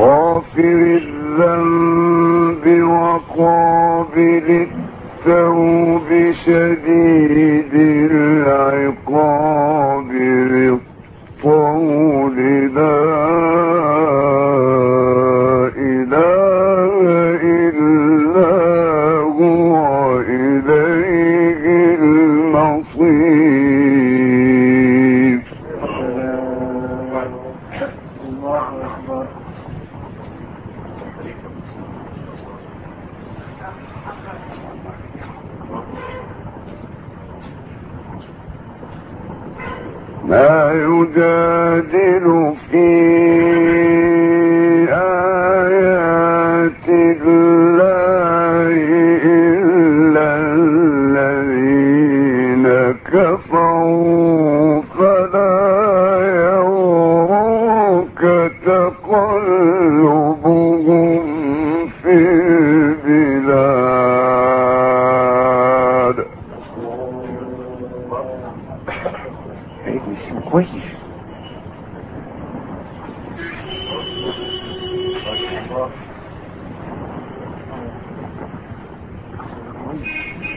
غافر الذنب وقابل التوب شديد العقاب للطول لا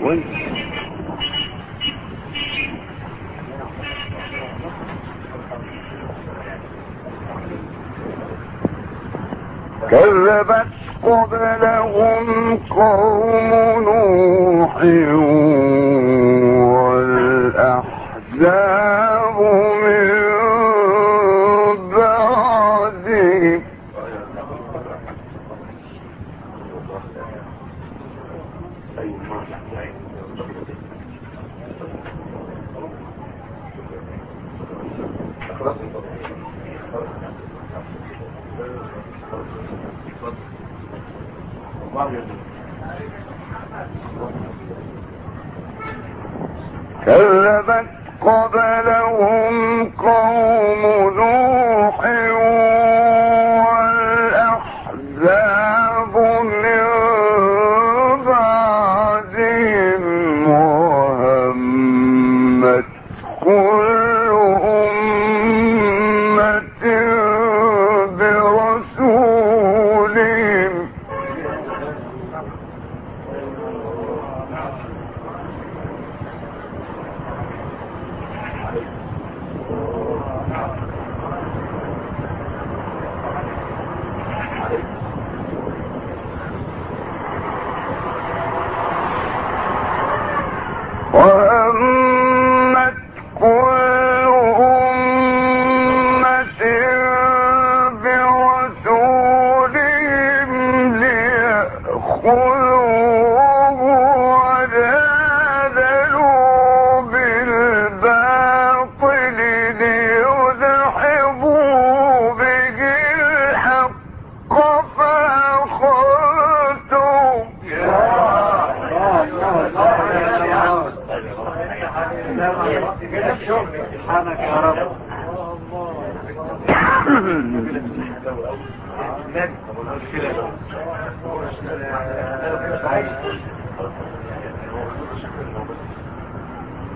كويس كذبت قبلهم قوم نوح والأحزاب من بعدهم كذبت قبلهم قوم نوح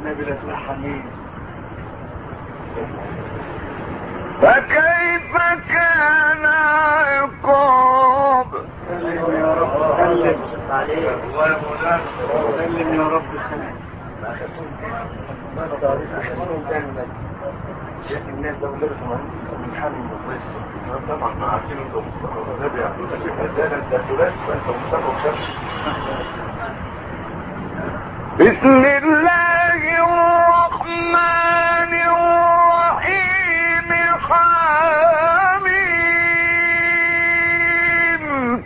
النبي لا فكيف كان عقاب سلم يا رب سلم سلم يا رب سلم الناس ده من حال المصيص طبعا ما عارفين انتوا مصطفى ده بيعملوا لك ده ده فانت مصطفى وشمس بسم الله الرحمن الرحيم حميم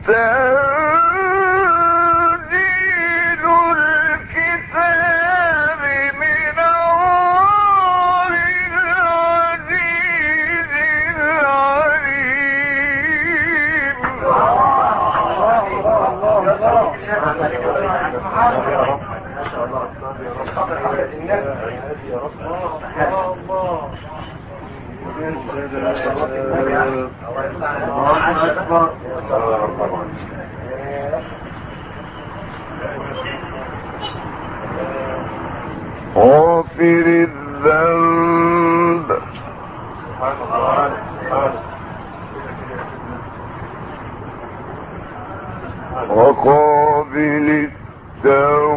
غافر الذنب. وقابل التوب.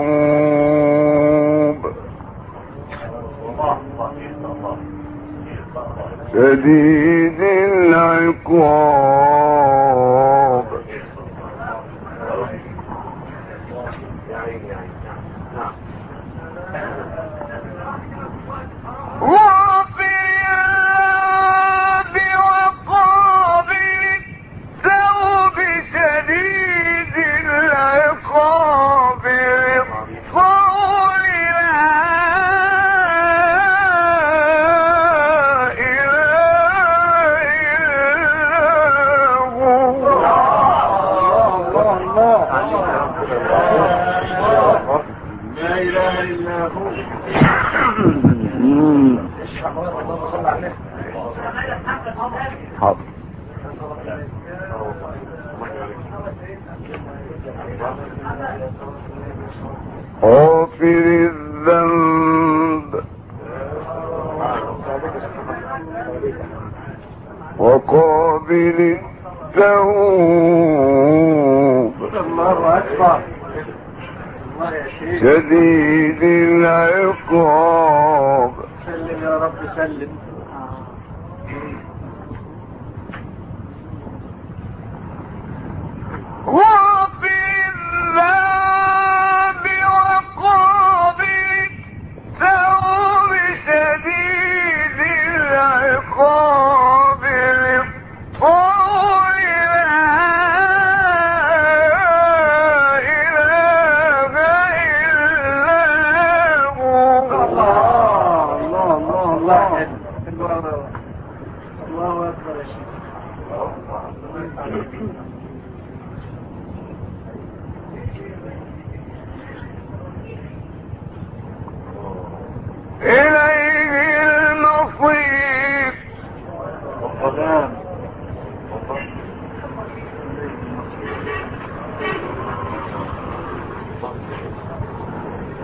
شديد العقاب. حاضر غافر الذنب وقابل التوب شديد العقاب سلم يا رب سلم وفي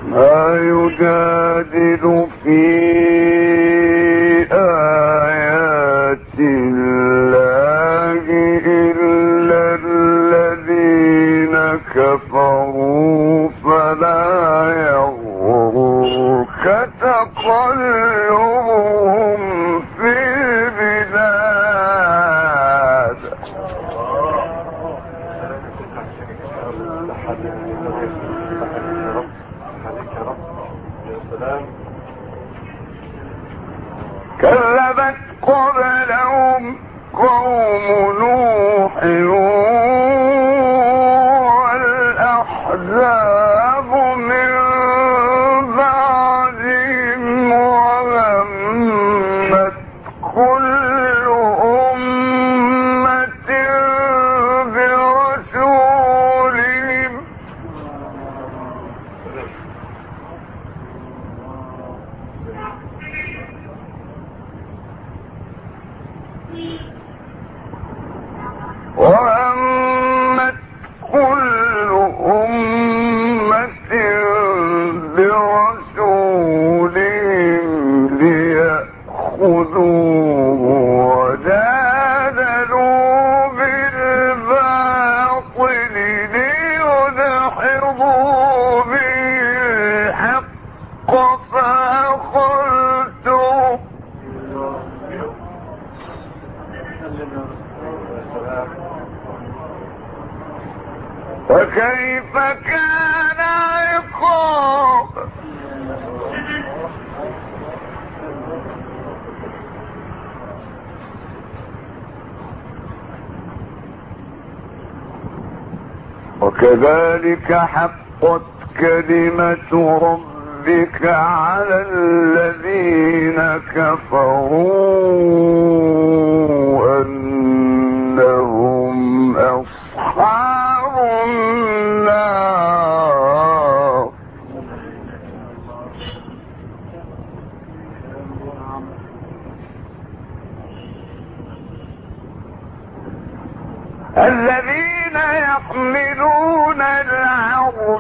ما يجادل في آيات الله إلا الذين كفروا فلا يغرك تقلب كذبت وكذلك حقت كلمة ربك على الذين كفروا أنهم أصحاب النار. الذين يحملون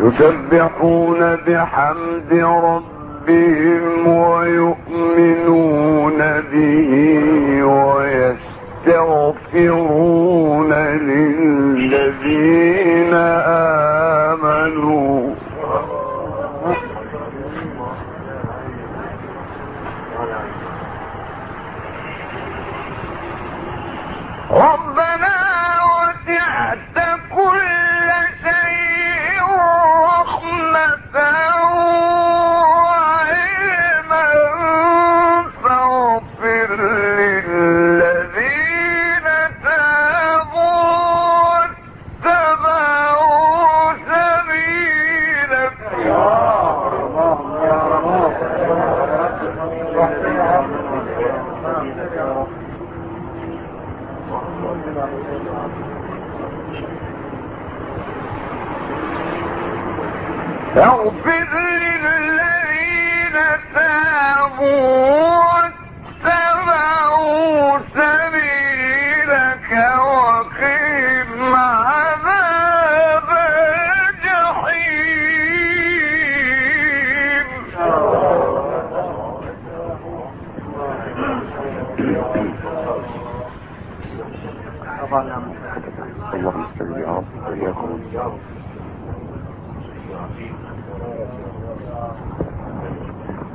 يسبحون بحمد ربهم ويؤمنون به ويستغفرون للذين آمنوا للذين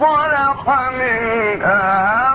صلح منها